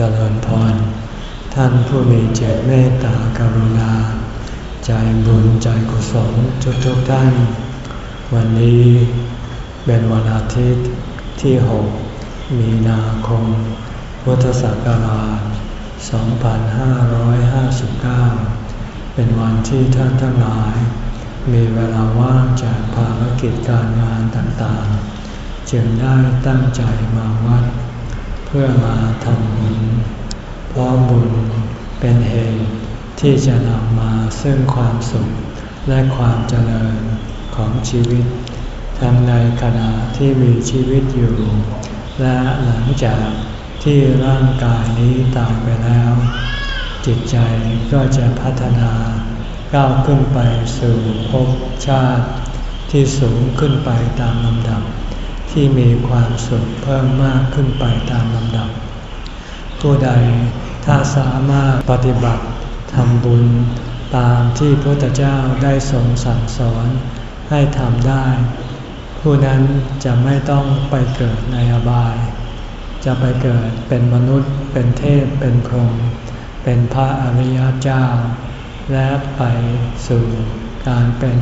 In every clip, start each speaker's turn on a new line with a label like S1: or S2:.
S1: เจริญพร ท่านผู้มีเจตเมตตากรุณา ใจบุญใจกุศลทุกทุกท่าน วันนี้เป็นวันอาทิตย์ที่ 6 มีนาคม พุทธศักราช 2559 เป็นวันที่ท่านทั้งหลาย มีเวลาว่างจากภารกิจการงานต่างๆ จึงได้ตั้งใจมาวัด เพื่อมาทำบุญเพราะบุญเป็นเหตุที่จะนำมาซึ่งความสุขและความเจริญของชีวิต ทั้งในขณะที่มีชีวิตอยู่ และหลังจากที่ร่างกายนี้ตายไปแล้ว จิตใจก็จะพัฒนาก้าวขึ้นไปสู่ภพชาติที่สูงขึ้นไปตามลำดับ ที่มีความสุขเพิ่มมากขึ้นไปตามลำดับ ผู้ใดถ้าสามารถปฏิบัติทำบุญตามที่พระพุทธเจ้าได้ทรงสั่งสอนให้ทำได้ ผู้นั้นจะไม่ต้องไปเกิดในอบาย จะไปเกิดเป็นมนุษย์ เป็นเทพเป็นพรหมเป็นพระอริยเจ้า และไปสู่การเป็น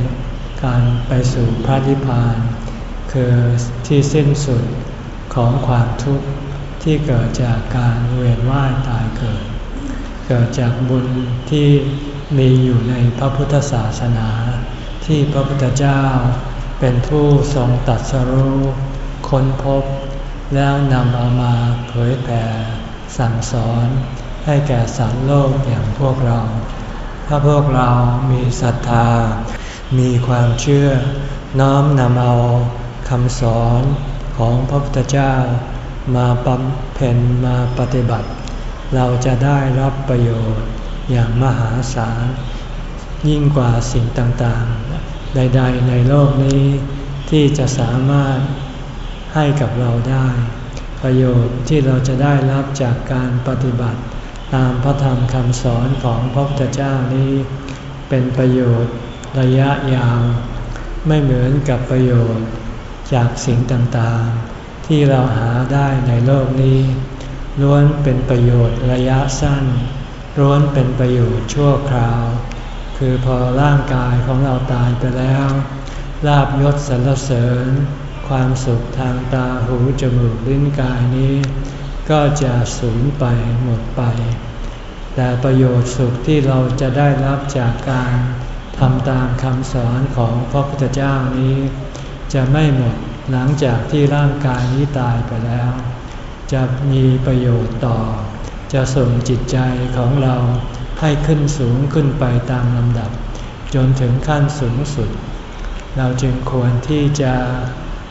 S1: การไปสู่พระนิพพาน คือที่สิ้นสุดของความทุกข์ที่เกิดจากการเวียนว่ายตายเกิด เกิดจากบุญที่มีอยู่ในพระพุทธศาสนา ที่พระพุทธเจ้าเป็นผู้ทรงตัดสรู้ค้นพบ แล้วนำเอามาเผยแผ่สั่งสอนให้แก่สัตว์โลกอย่างพวกเรา ถ้าพวกเรามีศรัทธา มีความเชื่อน้อมนำเอา คำสอนของพระพุทธเจ้า มาบำเพ็ญมาปฏิบัติ เราจะได้รับประโยชน์อย่างมหาศาลยิ่งกว่าสิ่งต่างๆ ใด ๆ ในโลกนี้ที่จะสามารถให้กับเราได้ ประโยชน์ที่เราจะได้รับจากการปฏิบัติ ตามพระธรรมคำสอนของพระพุทธเจ้านี้ เป็นประโยชน์ระยะยาว ไม่เหมือนกับประโยชน์ จากสิ่งต่างๆ ที่เราหาได้ในโลกนี้ ล้วนเป็นประโยชน์ระยะสั้นล้วนเป็นประโยชน์ชั่วคราว คือพอร่างกายของเราตายไปแล้วลาบยศสรรเสริญ ความสุขทางตาหูจมูกลิ้นกายนี้ ก็จะสูญไปหมดไป แต่ประโยชน์สุขที่เราจะได้รับจากการทำตามคำสอนของพระพุทธเจ้านี้ จะไม่หมดหลังจากที่ร่างกายนี้ตายไปแล้ว จะมีประโยชน์ต่อ จะส่งจิตใจของเราให้ขึ้นสูงขึ้นไปตามลำดับ จนถึงขั้นสูงสุด เราจึงควรที่จะ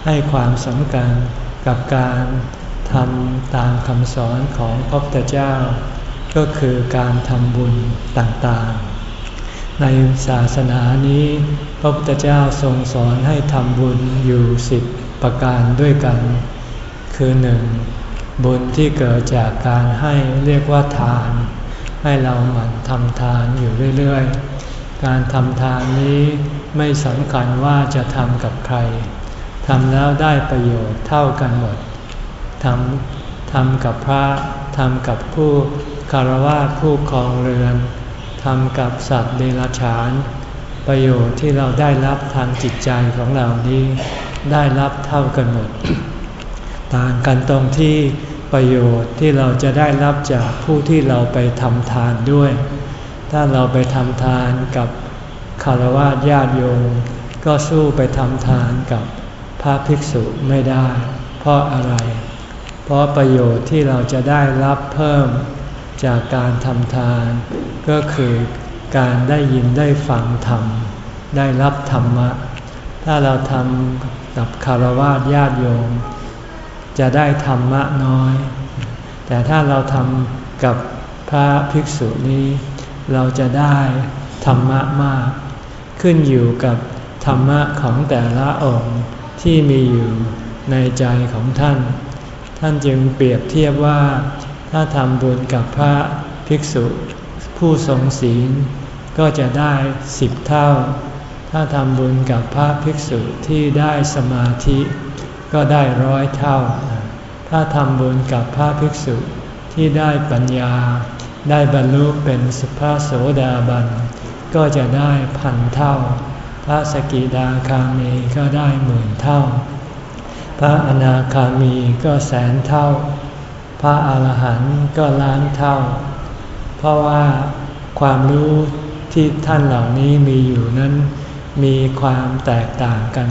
S1: ให้ความสำคัญกับการทำตามคำสอนของพระพุทธเจ้า ก็คือการทำบุญต่างๆ ในศาสนานี้ ระพุทธเจ้าทรงสอนให้ทำบุญอยู่สิบประการด้วยกัน คือหนึ่งบุญที่เกิดจากการให้เรียกว่าทาน ให้เราหมั่นทำทานอยู่เรื่อยๆ การทำทานนี้ไม่สำคัญว่าจะทำกับใครทำแล้วได้ประโยชน์เท่ากันหมดทำทำกับพระทำกับผู้คารวะผู้ครองเรือนทำกับสัตว์เดรัจฉาน ประโยชน์ที่เราได้รับทางจิตใจของเรานี้ ได้รับเท่ากันหมด ต่างกันตรงที่ประโยชน์ที่เราจะได้รับจากผู้ที่เราไปทำทานด้วย ถ้าเราไปทำทานกับคารวะญาติโยมก็สู้ไปทำทานกับพระภิกษุไม่ได้ เพราะอะไร เพราะประโยชน์ที่เราจะได้รับเพิ่มจากการทำทาน ก็คือ การได้ยินได้ฟังธรรม ได้รับธรรมะ ถ้าเราทำกับคารวะญาติโยม จะได้ธรรมะน้อย แต่ถ้าเราทำกับพระภิกษุนี้ เราจะได้ธรรมะมาก ขึ้นอยู่กับธรรมะของแต่ละองค์ที่มีอยู่ในใจของท่าน ท่านจึงเปรียบเทียบว่า ถ้าทำบุญกับพระภิกษุผู้ทรงศีล ก็จะได้สิบเท่า ถ้าทำบุญกับพระภิกษุที่ได้สมาธิ ก็ได้ร้อยเท่า ถ้าทำบุญกับพระภิกษุที่ได้ปัญญา ได้บรรลุเป็นสุภาโสดาบัน ก็จะได้พันเท่า พระสกิดาคามีก็ได้หมื่นเท่า พระอนาคามีก็แสนเท่า พระอาหารหันต์ก็ล้านเท่า เพราะว่าความรู้ ที่ท่านเหล่านี้มีอยู่นั้น มีความแตกต่างกัน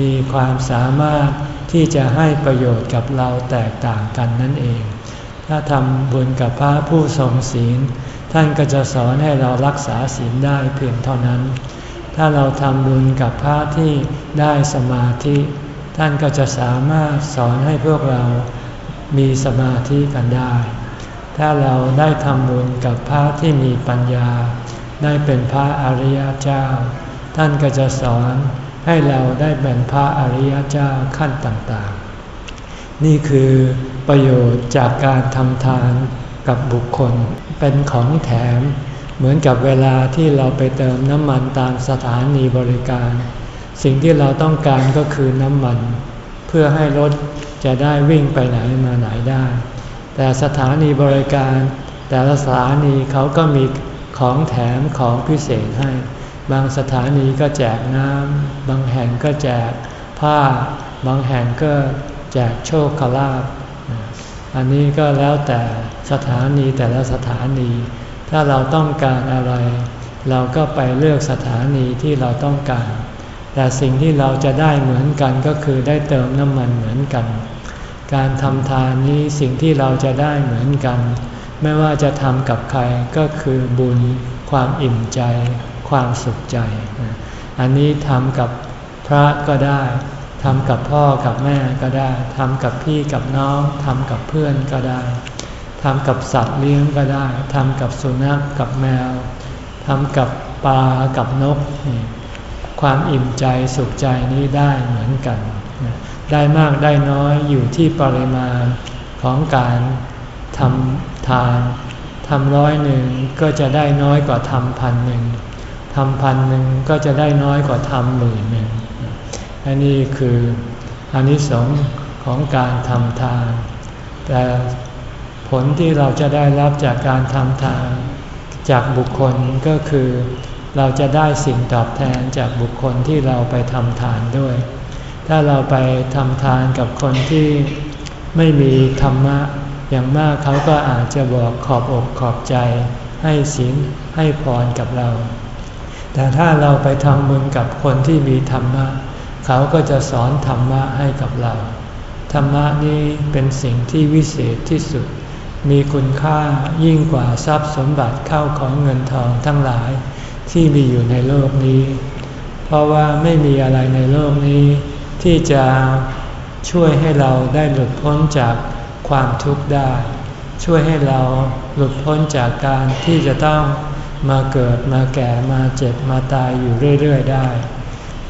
S1: มีความสามารถที่จะให้ประโยชน์กับเราแตกต่างกันนั่นเอง ถ้าทำบุญกับพระผู้ทรงศีล ท่านก็จะสอนให้เรารักษาศีลได้เพียงเท่านั้น ถ้าเราทำบุญกับพระที่ได้สมาธิ ท่านก็จะสามารถสอนให้พวกเรามีสมาธิกันได้ ถ้าเราได้ทำบุญกับพระที่มีปัญญา ได้เป็นพระอริยเจ้า ท่านก็จะสอนให้เราได้เป็นพระอริยเจ้าขั้นต่างๆ นี่คือประโยชน์จากการทำทานกับบุคคล เป็นของแถม เหมือนกับเวลาที่เราไปเติมน้ำมันตามสถานีบริการ สิ่งที่เราต้องการก็คือน้ำมัน เพื่อให้รถจะได้วิ่งไปไหนมาไหนได้ แต่สถานีบริการ แต่ละสถานีเขาก็มี ของแถมของพิเศษให้ บางสถานีก็แจกน้ำ บางแห่งก็แจกผ้า บางแห่งก็แจกโชคลาภอันนี้ก็แล้วแต่สถานีแต่ละสถานี ถ้าเราต้องการอะไร เราก็ไปเลือกสถานีที่เราต้องการ แต่สิ่งที่เราจะได้เหมือนกันก็คือได้เติมน้ำมันเหมือนกัน การทำทานนี้สิ่งที่เราจะได้เหมือนกัน ไม่ว่าจะทำกับใครก็คือบุญ ความอิ่มใจ ความสุขใจ อันนี้ทำกับพระก็ได้ทำกับพ่อกับแม่ก็ได้ทำกับพี่กับน้องทำกับเพื่อนก็ได้ทำกับสัตว์เลี้ยงก็ได้ทำกับสุนัขกับแมวทำกับปลากับนก ความอิ่มใจสุขใจนี้ได้เหมือนกัน ได้มากได้น้อยอยู่ที่ปริมาณของการทำ ทานทำร้อยหนึ่งก็จะได้น้อยกว่าทำพันหนึ่งทำพันหนึ่งก็จะได้น้อยกว่าทำหมื่นหนึ่งอันนี้คืออานิสงส์ของการทำทาน แต่ผลที่เราจะได้รับจากการทำทานจากบุคคลก็คือเราจะได้สิ่งตอบแทนจากบุคคลที่เราไปทำทานด้วย ถ้าเราไปทำทานกับคนที่ไม่มีธรรมะ อย่างมากเขาก็อาจจะบอกขอบอกขอบใจ ให้ศีลให้พรกับเรา แต่ถ้าเราไปทำบุญกับคนที่มีธรรมะ เขาก็จะสอนธรรมะให้กับเรา ธรรมะนี้เป็นสิ่งที่วิเศษที่สุด มีคุณค่ายิ่งกว่าทรัพย์สมบัติเข้าของเงินทองทั้งหลายที่มีอยู่ในโลกนี้ เพราะว่าไม่มีอะไรในโลกนี้ ที่จะช่วยให้เราได้หลุดพ้นจาก ความทุกข์ได้ ช่วยให้เราหลุดพ้นจากการที่จะต้องมาเกิดมาแก่มาเจ็บมาตายอยู่เรื่อย ๆ ได้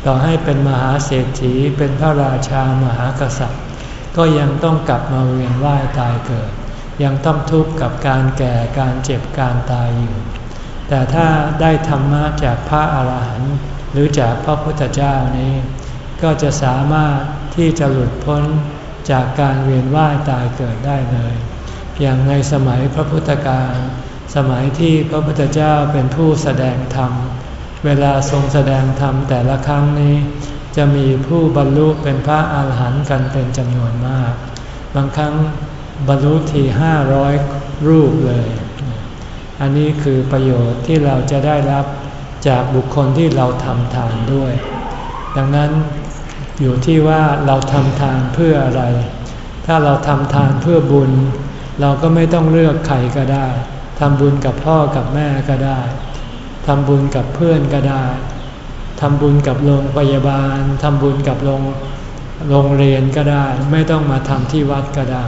S1: ต่อให้เป็นมหาเศรษฐีเป็นพระราชามหากษัตริย์ ก็ยังต้องกลับมาเวียนว่ายตายเกิด ยังต้องทุกข์กับการแก่การเจ็บการตายอยู่ แต่ถ้าได้ธรรมะจากพระอาหารหันต์หรือจากพระพุทธเจ้านี้ ก็จะสามารถที่จะหลุดพ้น จากการเวียนว่ายตายเกิดได้เลย อย่างในสมัยพระพุทธการสมัยที่พระพุทธเจ้าเป็นผู้แสดงธรรม เวลาทรงแสดงธรรมแต่ละครั้งนี้ จะมีผู้บรรลุเป็นพระอาหารหันต์กันเป็นจำนวนมาก บางครั้งบรรลุทีห้าร้อยรูปเลย อันนี้คือประโยชน์ที่เราจะได้รับจากบุคคลที่เราทำทานด้วย ดังนั้น อยู่ที่ว่าเราทำทานเพื่ออะไร ถ้าเราทำทานเพื่อบุญ เราก็ไม่ต้องเลือกใครก็ได้ทำบุญกับพ่อกับแม่ก็ได้ทำบุญกับเพื่อนก็ได้ทำบุญกับโรงพยาบาลทำบุญกับโรงโรงเรียนก็ได้ ไม่ต้องมาทำที่วัดก็ได้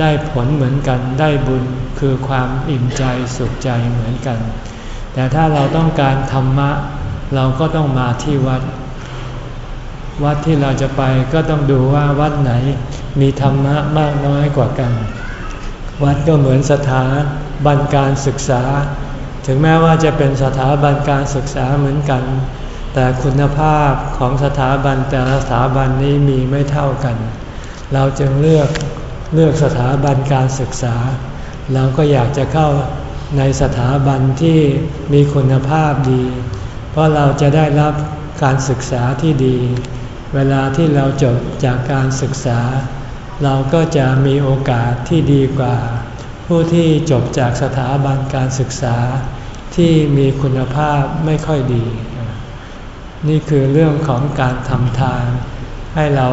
S1: ได้ผลเหมือนกันได้บุญคือความอิ่มใจสุขใจเหมือนกัน แต่ถ้าเราต้องการธรรมะ เราก็ต้องมาที่วัด วัดที่เราจะไปก็ต้องดูว่าวัดไหนมีธรรมะมากน้อยกว่ากัน วัดก็เหมือนสถาบันการศึกษา ถึงแม้ว่าจะเป็นสถาบันการศึกษาเหมือนกัน แต่คุณภาพของสถาบันแต่ละสถาบันนี้มีไม่เท่ากัน เราจึงเลือกเลือกสถาบันการศึกษา เราก็อยากจะเข้าในสถาบันที่มีคุณภาพดี เพราะเราจะได้รับการศึกษาที่ดี เวลาที่เราจบจากการศึกษา เราก็จะมีโอกาสที่ดีกว่า ผู้ที่จบจากสถาบันการศึกษา ที่มีคุณภาพไม่ค่อยดี นี่คือเรื่องของการทำทาน ให้เรา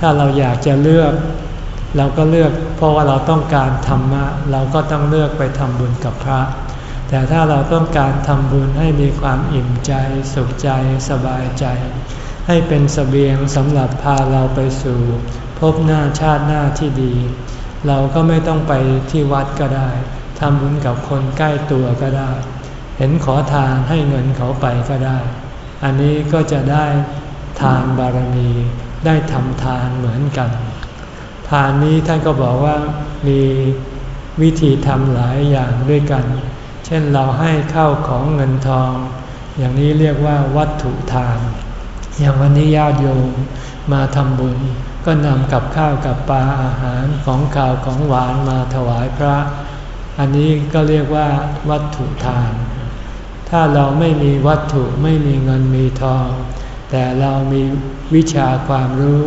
S1: ถ้าเราอยากจะเลือกเราก็เลือกเพราะว่าเราต้องการธรรมะเราก็ต้องเลือกไปทำบุญกับพระ แต่ถ้าเราต้องการทำบุญให้มีความอิ่มใจ สุขใจ สบายใจ ให้เป็นสเสบียงสำหรับพาเราไปสู่พบหน้าชาติหน้าที่ดี เราก็ไม่ต้องไปที่วัดก็ได้ทำบุญกับคนใกล้ตัวก็ได้ เห็นขอทานให้เงินเขาไปก็ได้ อันนี้ก็จะได้ทานบารมีได้ทำทานเหมือนกัน ทานนี้ท่านก็บอกว่ามีวิธีทำหลายอย่างด้วยกัน เช่นเราให้เข้าของเงินทอง อย่างนี้เรียกว่าวัตถุทาน อย่างวันนี้ญาติโยมมาทำบุญ ก็นำกับข้าวกับปลาอาหารของข้าวของหวานมาถวายพระ อันนี้ก็เรียกว่าวัตถุทาน ถ้าเราไม่มีวัตถุไม่มีเงินมีทอง แต่เรามีวิชาความรู้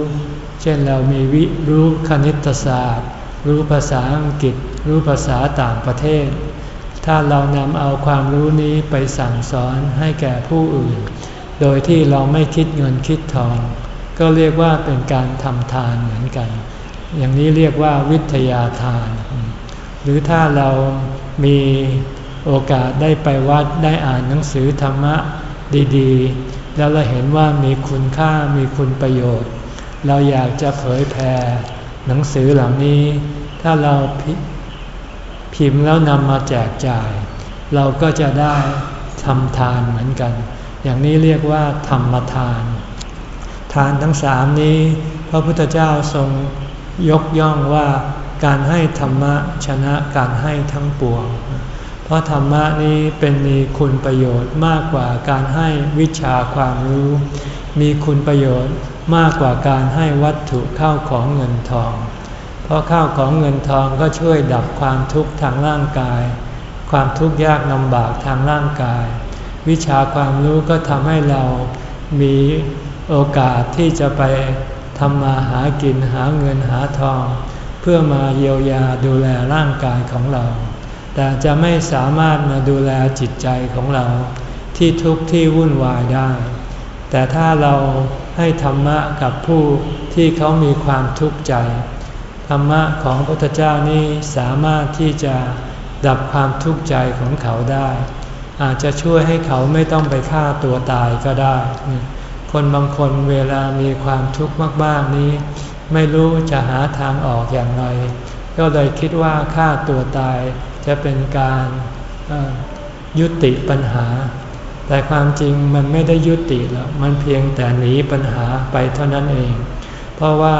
S1: เช่นเรามีวิรู้คณิตศาสตร์ รู้ภาษาอังกฤษ รู้ภาษาต่างประเทศ ถ้าเรานำเอาความรู้นี้ไปสั่งสอนให้แก่ผู้อื่น โดยที่เราไม่คิดเงินคิดทอง ก็เรียกว่าเป็นการทำทานเหมือนกัน อย่างนี้เรียกว่าวิทยาทาน หรือถ้าเรามีโอกาสได้ไปวัดได้อ่านหนังสือธรรมะดีๆ แล้วเราเห็นว่ามีคุณค่ามีคุณประโยชน์ เราอยากจะเผยแผ่หนังสือเหล่านี้ ถ้าเราพิมพ์แล้วนำมาแจกจ่าย เราก็จะได้ทำทานเหมือนกัน อย่างนี้เรียกว่าธรรมทาน ทานทั้งสามนี้ พระพุทธเจ้าทรงยกย่องว่าการให้ธรรมะชนะการให้ทั้งปวง เพราะธรรมะนี้เป็นมีคุณประโยชน์มากกว่าการให้วิชาความรู้ มีคุณประโยชน์มากกว่าการให้วัตถุเข้าของเงินทอง เพราะข้าวของเงินทองก็ช่วยดับความทุกข์ทางร่างกาย ความทุกข์ยากลำบากทางร่างกาย วิชาความรู้ก็ทำให้เรามีโอกาสที่จะไปทำมาหากินหาเงินหาทอง เพื่อมาเยียวยาดูแลร่างกายของเรา แต่จะไม่สามารถมาดูแลจิตใจของเรา ที่ทุกข์ที่วุ่นวายได้ แต่ถ้าเราให้ธรรมะกับผู้ที่เขามีความทุกข์ใจ ธรรมะของพระพุทธเจ้านี้สามารถที่จะดับความทุกข์ใจของเขาได้ อาจจะช่วยให้เขาไม่ต้องไปฆ่าตัวตายก็ได้ คนบางคนเวลามีความทุกข์มากๆนี้ ไม่รู้จะหาทางออกอย่างไร ก็เลยคิดว่าฆ่าตัวตายจะเป็นการยุติปัญหา แต่ความจริงมันไม่ได้ยุติแล้วมันเพียงแต่หนีปัญหาไปเท่านั้นเอง เพราะว่า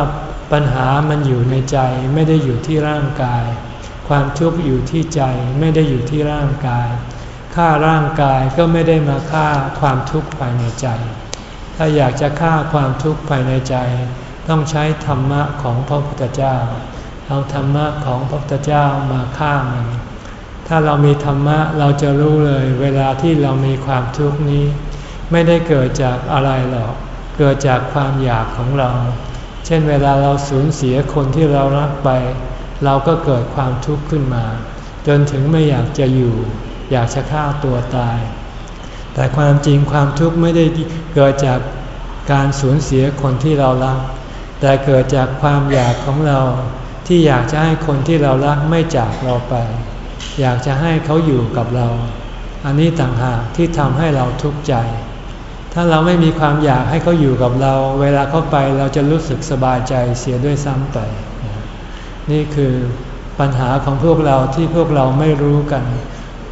S1: ปัญหามันอยู่ในใจไม่ได้อยู่ที่ร่างกาย ความทุกข์อยู่ที่ใจไม่ได้อยู่ที่ร่างกาย ฆ่าร่างกายก็ไม่ได้มาฆ่าความทุกข์ภายในใจ ถ้าอยากจะฆ่าความทุกข์ภายในใจ ต้องใช้ธรรมะของพระพุทธเจ้า เอาธรรมะของพระพุทธเจ้ามาฆ่ามัน ถ้าเรามีธรรมะเราจะรู้เลยเวลาที่เรามีความทุกข์นี้ ไม่ได้เกิดจากอะไรหรอก เกิดจากความอยากของเรา เช่นเวลาเราสูญเสียคนที่เรารักไป เราก็เกิดความทุกข์ขึ้นมา จนถึงไม่อยากจะอยู่ อยากจะฆ่าตัวตาย แต่ความจริงความทุกข์ไม่ได้เกิดจากการสูญเสียคนที่เรารัก แต่เกิดจากความอยากของเราที่อยากจะให้คนที่เรารักไม่จากเราไป อยากจะให้เขาอยู่กับเรา อันนี้ต่างหากที่ทำให้เราทุกข์ใจ ถ้าเราไม่มีความอยากให้เขาอยู่กับเรา เวลาเขาไปเราจะรู้สึกสบายใจเสียด้วยซ้ำไป นี่คือปัญหาของพวกเราที่พวกเราไม่รู้กัน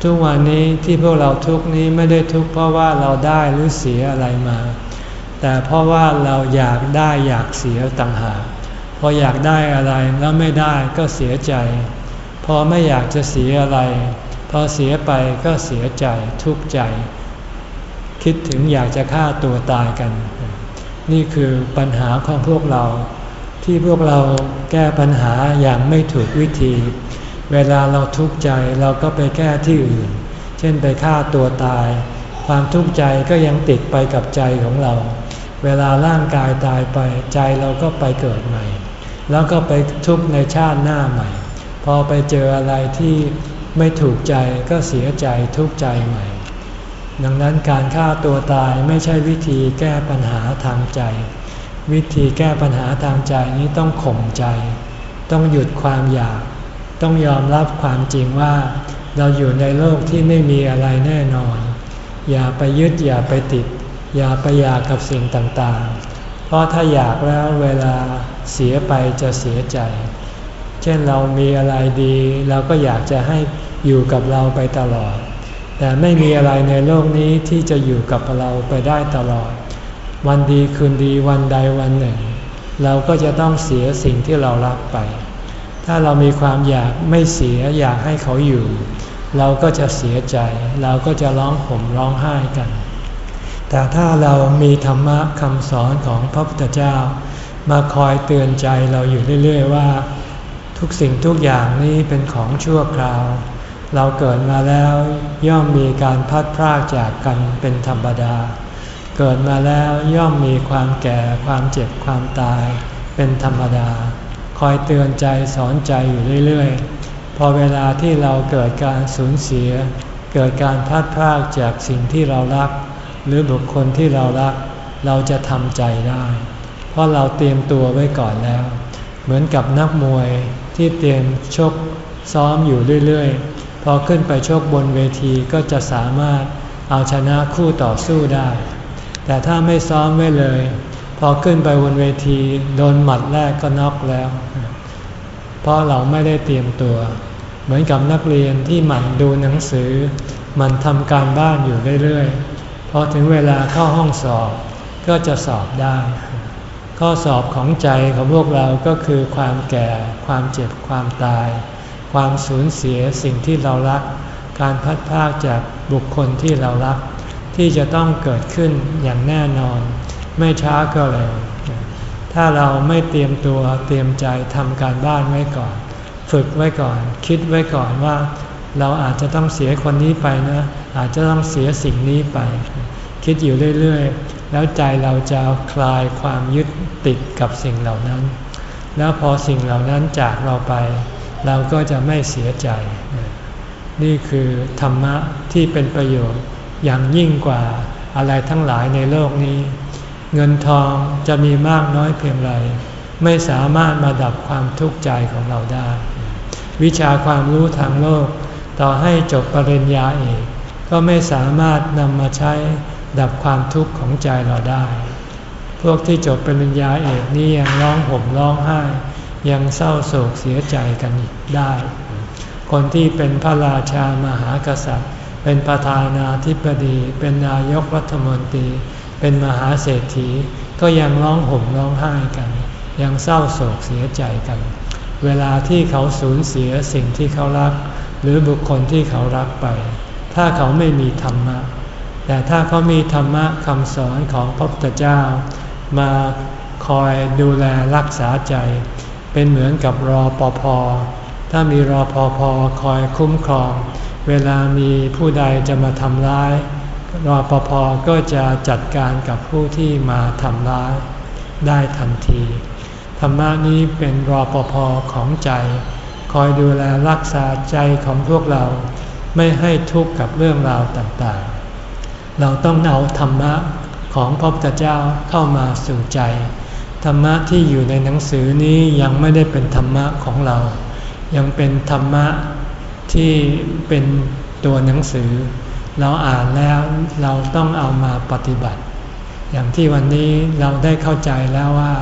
S1: ทุกวันนี้ที่พวกเราทุกนี้ไม่ได้ทุกเพราะว่าเราได้หรือเสียอะไรมา แต่เพราะว่าเราอยากได้อยากเสียต่างหากพออยากได้อะไรแล้วไม่ได้ก็เสียใจ พอไม่อยากจะเสียอะไร พอเสียไปก็เสียใจทุกข์ใจ คิดถึงอยากจะฆ่าตัวตายกัน นี่คือปัญหาของพวกเรา ที่พวกเราแก้ปัญหาอย่างไม่ถูกวิธี เวลาเราทุกข์ใจเราก็ไปแก้ที่อื่น เช่นไปฆ่าตัวตาย ความทุกข์ใจก็ยังติดไปกับใจของเรา เวลาร่างกายตายไปใจเราก็ไปเกิดใหม่ แล้วก็ไปทุกข์ในชาติหน้าใหม่ พอไปเจออะไรที่ไม่ถูกใจก็เสียใจทุกข์ใจใหม่ ดังนั้นการฆ่าตัวตายไม่ใช่วิธีแก้ปัญหาทางใจ วิธีแก้ปัญหาทางใจนี้ต้องข่มใจ ต้องหยุดความอยาก ต้องยอมรับความจริงว่า เราอยู่ในโลกที่ไม่มีอะไรแน่นอน อย่าไปยึดอย่าไปติด อย่าไปอยากกับสิ่งต่างๆ เพราะถ้าอยากแล้วเวลาเสียไปจะเสียใจ เช่นเรามีอะไรดีเราก็อยากจะให้อยู่กับเราไปตลอด แต่ไม่มีอะไรในโลกนี้ที่จะอยู่กับเราไปได้ตลอด วันดีคืนดีวันใดวันหนึ่ง เราก็จะต้องเสียสิ่งที่เรารักไป ถ้าเรามีความอยากไม่เสียอยากให้เขาอยู่ เราก็จะเสียใจ เราก็จะร้องห่มร้องไห้กัน แต่ถ้าเรามีธรรมะคำสอนของพระพุทธเจ้า มาคอยเตือนใจเราอยู่เรื่อย ๆ ว่า ทุกสิ่งทุกอย่างนี้เป็นของชั่วคราว เราเกิดมาแล้วย่อมมีการพัดพรากจากกันเป็นธรรมดา เกิดมาแล้วย่อมมีความแก่ความเจ็บความตายเป็นธรรมดา คอยเตือนใจสอนใจอยู่เรื่อยๆ พอเวลาที่เราเกิดการสูญเสีย เกิดการพัดพรากจากสิ่งที่เรารัก หรือบุคคลที่เรารัก เราจะทำใจได้ เพราะเราเตรียมตัวไว้ก่อนแล้ว เหมือนกับนักมวยที่เตรียมชกซ้อมอยู่เรื่อยๆ พอขึ้นไปชกบนเวทีก็จะสามารถเอาชนะคู่ต่อสู้ได้ แต่ถ้าไม่ซ้อมไว้เลย พอขึ้นไปบนเวที โดนหมัดแรกก็น็อกแล้ว ราะเราไม่ได้เตรียมตัว เหมือนกับนักเรียนที่หมั่นดูหนังสือ มันทำการบ้านอยู่เรื่อยๆพอถึงเวลาเข้าห้องสอบก็จะสอบได้ ข้อสอบของใจของพวกเราก็คือความแก่ ความเจ็บความตาย ความสูญเสียสิ่งที่เรารัก การพัดพากจากบุคคลที่เรารัก ที่จะต้องเกิดขึ้นอย่างแน่นอน ไม่ช้าก็เร็ว ถ้าเราไม่เตรียมตัวเตรียมใจทำการบ้านไว้ก่อน ฝึกไว้ก่อน คิดไว้ก่อนว่า เราอาจจะต้องเสียคนนี้ไปนะ อาจจะต้องเสียสิ่งนี้ไป คิดอยู่เรื่อยๆ แล้วใจเราจะคลายความยึดติดกับสิ่งเหล่านั้น แล้วพอสิ่งเหล่านั้นจากเราไป เราก็จะไม่เสียใจ นี่คือธรรมะที่เป็นประโยชน์อย่างยิ่งกว่าอะไรทั้งหลายในโลกนี้ เงินทองจะมีมากน้อยเพียงไร ไม่สามารถมาดับความทุกข์ใจของเราได้ วิชาความรู้ทางโลก ต่อให้จบปริญญาเอกก็ไม่สามารถนำมาใช้ดับความทุกข์ของใจเราได้ พวกที่จบปริญญาเอกนี่ยังร้องห่มร้องไห้ ยังเศร้าโศกเสียใจกันอีกได้ คนที่เป็นพระราชามหากษัตริย์ เป็นประธานาธิบดี เป็นนายกรัฐมนตรี เป็นมหาเศรษฐีก็ยังร้องห่มร้องไห้กัน ยังเศร้าโศกเสียใจกัน เวลาที่เขาสูญเสียสิ่งที่เขารัก หรือบุคคลที่เขารักไป ถ้าเขาไม่มีธรรมะ แต่ถ้าเขามีธรรมะคำสอนของพระพุทธเจ้า มาคอยดูแลรักษาใจ เป็นเหมือนกับรอปภถ้ามีรอปภคอยคุ้มครอง เวลามีผู้ใดจะมาทำร้าย รอปภก็จะจัดการกับผู้ที่มาทำร้ายได้ทันที ธรรมะนี้เป็นรอปภของใจ คอยดูแลรักษาใจของพวกเราไม่ให้ทุกข์กับเรื่องราวต่างๆ เราต้องเอาธรรมะของพระพุทธเจ้าเข้ามาสู่ใจ ธรรมะที่อยู่ในหนังสือนี้ยังไม่ได้เป็นธรรมะของเรา ยังเป็นธรรมะที่เป็นตัวหนังสือ เราอ่านแล้วเราต้องเอามาปฏิบัติ อย่างที่วันนี้เราได้เข้าใจแล้วว่า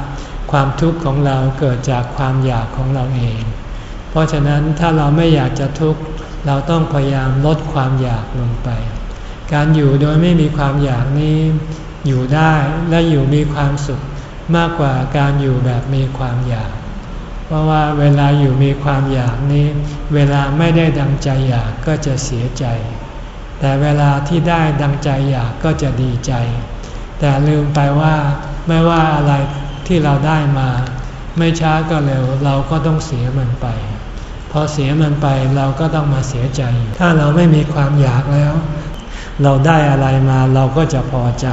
S1: ความทุกข์ของเราเกิดจากความอยากของเราเอง เพราะฉะนั้นถ้าเราไม่อยากจะทุกข์เราต้องพยายามลดความอยากลงไป การอยู่โดยไม่มีความอยากนี้อยู่ได้และอยู่มีความสุขมากกว่าการอยู่แบบมีความอยาก เพราะว่าเวลาอยู่มีความอยากนี้ เวลาไม่ได้ดังใจอยากก็จะเสียใจ แต่เวลาที่ได้ดังใจอยากก็จะดีใจ แต่ลืมไปว่าไม่ว่าอะไรที่เราได้มา ไม่ช้าก็เร็วเราก็ต้องเสียมันไป พอเสียมันไปเราก็ต้องมาเสียใจ ถ้าเราไม่มีความอยากแล้ว เราได้อะไรมาเราก็จะพอใจ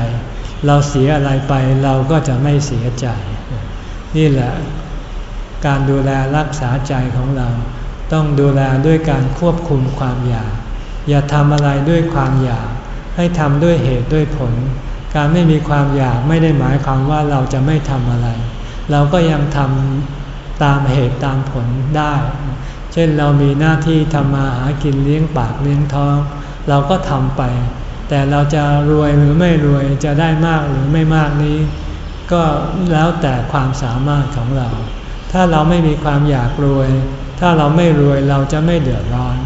S1: เราเสียอะไรไปเราก็จะไม่เสียใจ นี่แหละ การดูแลรักษาใจของเรา ต้องดูแลด้วยการควบคุมความอยาก อย่าทำอะไรด้วยความอยาก ให้ทำด้วยเหตุด้วยผล การไม่มีความอยากไม่ได้หมายความว่าเราจะไม่ทำอะไร เราก็ยังทำตามเหตุตามผลได้ เช่นเรามีหน้าที่ทำมาหากินเลี้ยงปากเลี้ยงท้อง เราก็ทำไป แต่เราจะรวยหรือไม่รวยจะได้มากหรือไม่มากนี้ ก็แล้วแต่ความสามารถของเรา ถ้าเราไม่มีความอยากรวย ถ้าเราไม่รวยเราจะไม่เดือดร้อน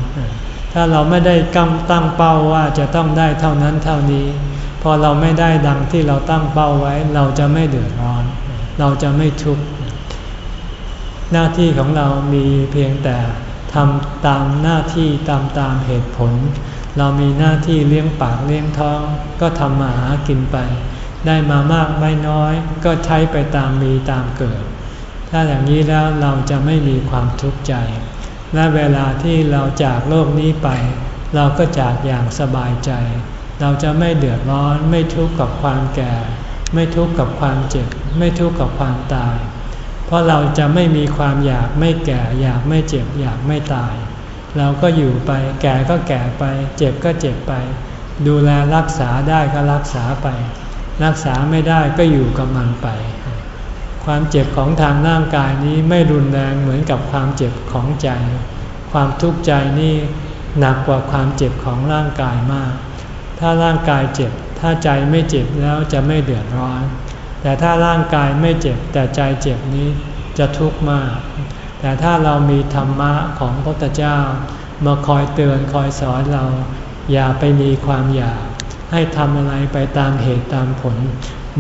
S1: ถ้าเราไม่ได้กำตั้งเป้าว่าจะต้องได้เท่านั้นเท่านี้ พอเราไม่ได้ดังที่เราตั้งเป้าไว้ เราจะไม่เดือดร้อน เราจะไม่ทุกข์หน้าที่ของเรามีเพียงแต่ทำตามหน้าที่ตามตามเหตุผล เรามีหน้าที่เลี้ยงปากเลี้ยงท้อง ก็ทำมาหากินไป ได้มามากไม่น้อย ก็ใช้ไปตามมีตามเกิด ถ้าอย่างนี้แล้วเราจะไม่มีความทุกข์ใจ และเวลาที่เราจากโลกนี้ไป เราก็จากอย่างสบายใจ เราจะไม่เดือดร้อนไม่ทุกข์กับความแก่ ไม่ทุกข์กับความเจ็บ ไม่ทุกข์กับความตาย เพราะเราจะไม่มีความอยากไม่แก่ อยากไม่เจ็บ อยากไม่ตาย เราก็อยู่ไป แก่ก็แก่ไป เจ็บก็เจ็บไป ดูแลรักษาได้ก็รักษาไป รักษาไม่ได้ก็อยู่กับมันไป ความเจ็บของทางร่างกายนี้ไม่รุนแรงเหมือนกับความเจ็บของใจ ความทุกข์ใจนี่หนักกว่าความเจ็บของร่างกายมาก ถ้าร่างกายเจ็บ ถ้าใจไม่เจ็บแล้วจะไม่เดือดร้อน แต่ถ้าร่างกายไม่เจ็บแต่ใจเจ็บนี้จะทุกข์มาก แต่ถ้าเรามีธรรมะของพระพุทธเจ้า มาคอยเตือนคอยสอนเรา อย่าไปมีความอยาก ให้ทำอะไรไปตามเหตุตามผล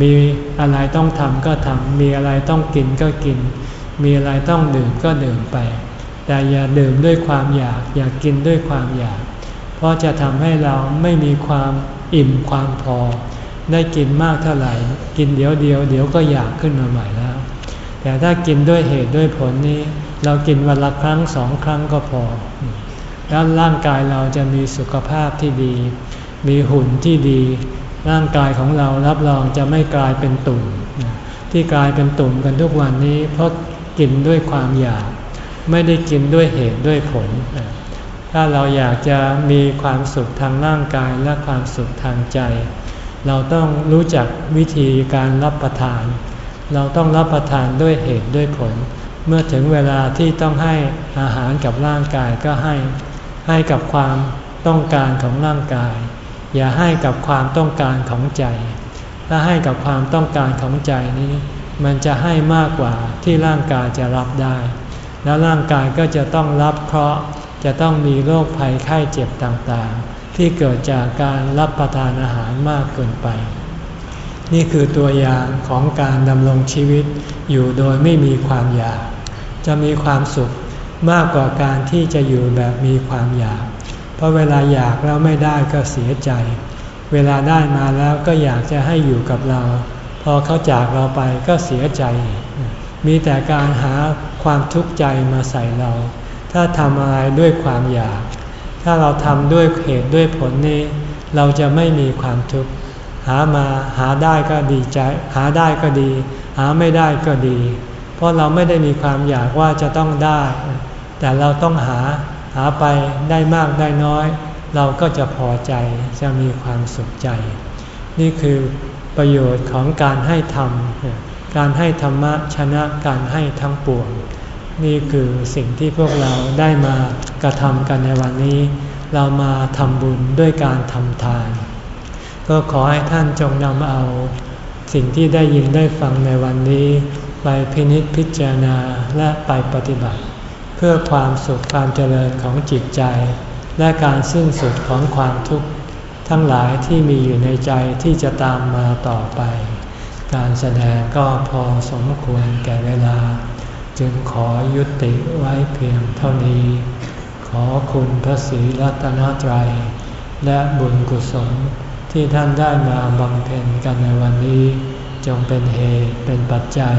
S1: มีอะไรต้องทำก็ทำมีอะไรต้องกินก็กิน มีอะไรต้องดื่มก็ดื่มไป แต่อย่าดื่มด้วยความอยาก อย่ากินด้วยความอยาก เพราะจะทำให้เราไม่มีความอิ่มความพอ ได้กินมากเท่าไหร่ กินเดี๋ยวเดียวเดี๋ยวก็อยากขึ้นมาใหม่แล้ว แต่ถ้ากินด้วยเหตุด้วยผลนี้ เรากินวันละครั้งสองครั้งก็พอ แล้วร่างกายเราจะมีสุขภาพที่ดี มีหุ่นที่ดี ร่างกายของเรารับรองจะไม่กลายเป็นตุ่ม ที่กลายเป็นตุ่มกันทุกวันนี้ เพราะกินด้วยความอยาก ไม่ได้กินด้วยเหตุด้วยผล ถ้าเราอยากจะมีความสุขทางร่างกายและความสุขทางใจ เราต้องรู้จักวิธีการรับประทาน เราต้องรับประทานด้วยเหตุด้วยผล เมื่อถึงเวลาที่ต้องให้อาหารกับร่างกายก็ให้ ให้กับความต้องการของร่างกาย อย่าให้กับความต้องการของใจ ถ้าให้กับความต้องการของใจนี้ มันจะให้มากกว่าที่ร่างกายจะรับได้ แล้วร่างกายก็จะต้องรับเคราะห์จะต้องมีโรคภัยไข้เจ็บต่างๆ ที่เกิดจากการรับประทานอาหารมากเกินไป นี่คือตัวอย่างของการดำรงชีวิตอยู่โดยไม่มีความอยาก จะมีความสุขมากกว่าการที่จะอยู่แบบมีความอยาก เพราะเวลาอยากแล้วไม่ได้ก็เสียใจ เวลาได้มาแล้วก็อยากจะให้อยู่กับเรา พอเขาจากเราไปก็เสียใจ มีแต่การหาความทุกข์ใจมาใส่เรา ถ้าทำอะไรด้วยความอยาก ถ้าเราทำด้วยเหตุด้วยผลนี้ เราจะไม่มีความทุกข์ หามาหาได้ก็ดีใจ หาได้ก็ดี หาไม่ได้ก็ดี เพราะเราไม่ได้มีความอยากว่าจะต้องได้ แต่เราต้องหาาไปได้มากได้น้อย เราก็จะพอใจจะมีความสุขใจ นี่คือประโยชน์ของการให้ธรรม การให้ธรรมะชนะการให้ทั้งปวง นี่คือสิ่งที่พวกเราได้มากระทำกันในวันนี้ เรามาทำบุญด้วยการทำทาน ก็ขอให้ท่านจงนำเอาสิ่งที่ได้ยินได้ฟังในวันนี้ ไปพินิจพิจารณาและไปปฏิบัติ เพื่อความสุขความเจริญของจิตใจ และการสิ้นสุดของความทุกข์ทั้งหลายที่มีอยู่ในใจที่จะตามมาต่อไป การแสดงก็พอสมควรแก่เวลา จึงขอยุติไว้เพียงเท่านี้ ขอคุณพระศรีรัตนตรัย และบุญกุศลที่ท่านได้มาบำเพ็ญกันในวันนี้ จงเป็นเหตุเป็นปัจจัย